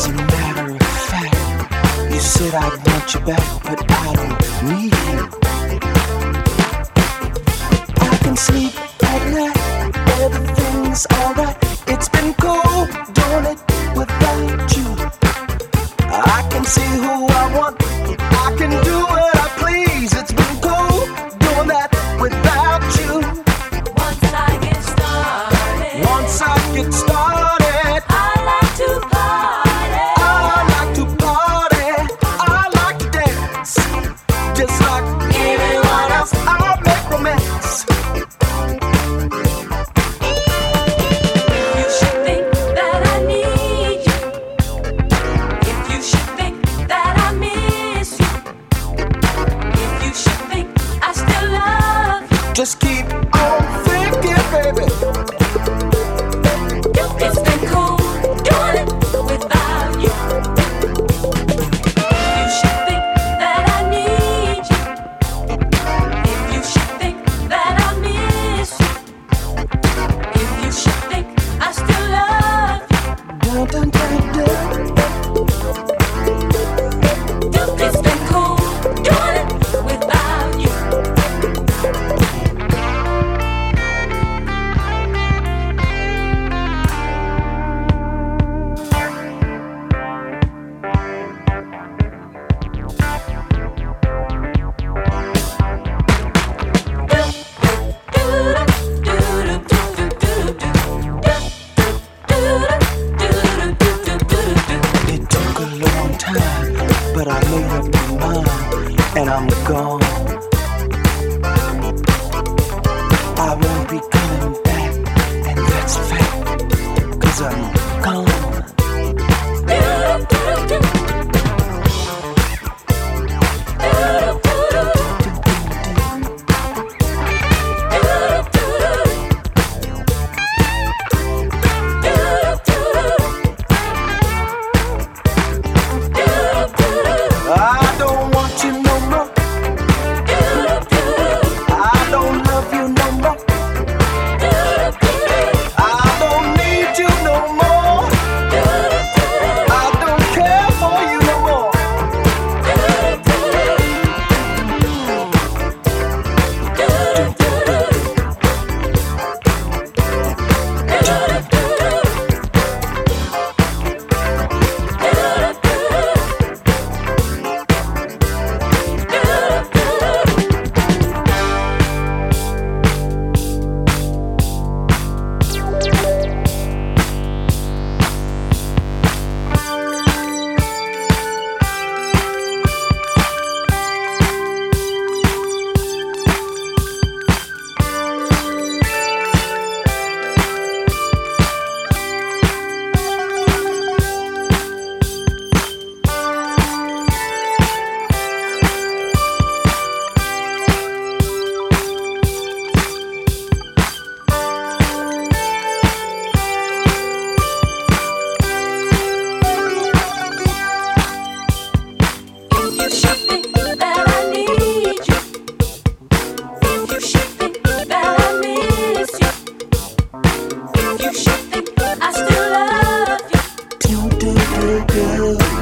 As a matter of fact, you said I'd want you back, but I don't need you. I can sleep at night, everything's alright. It's been cold, don't it, without you? I can see who I want. Something can't. girl.